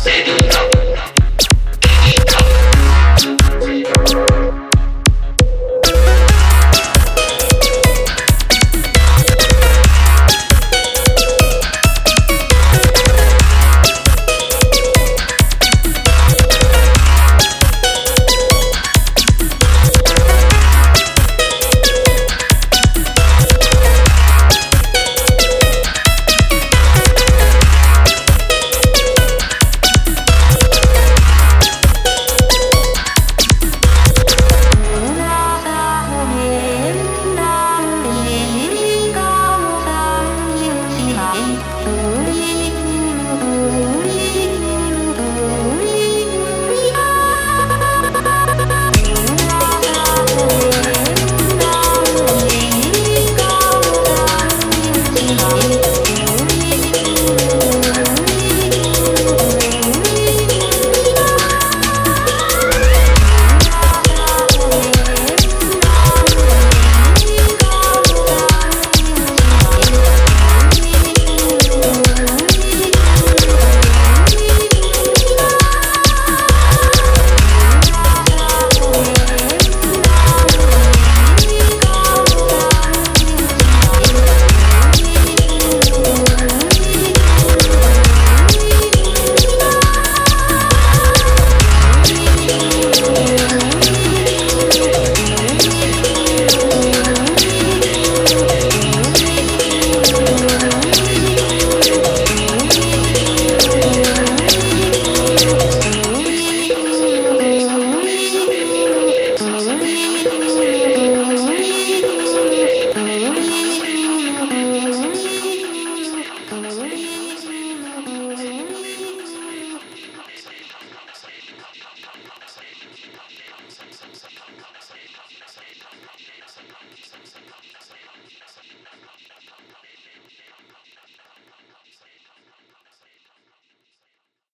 Say